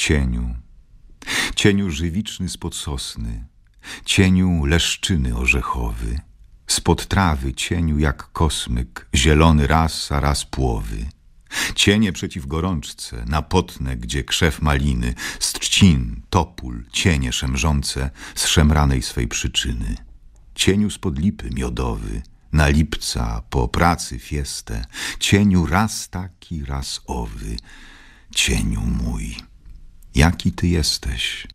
cieniu, cieniu żywiczny spod sosny, cieniu leszczyny orzechowy, spod trawy cieniu jak kosmyk, zielony raz, a raz płowy. Cienie przeciw gorączce, na potnę, gdzie krzew maliny, z trzcin, topól, cienie szemrzące z szemranej swej przyczyny. Cieniu spod lipy miodowy, na lipca po pracy fiestę, cieniu raz taki, raz owy, cieniu mój, jaki ty jesteś.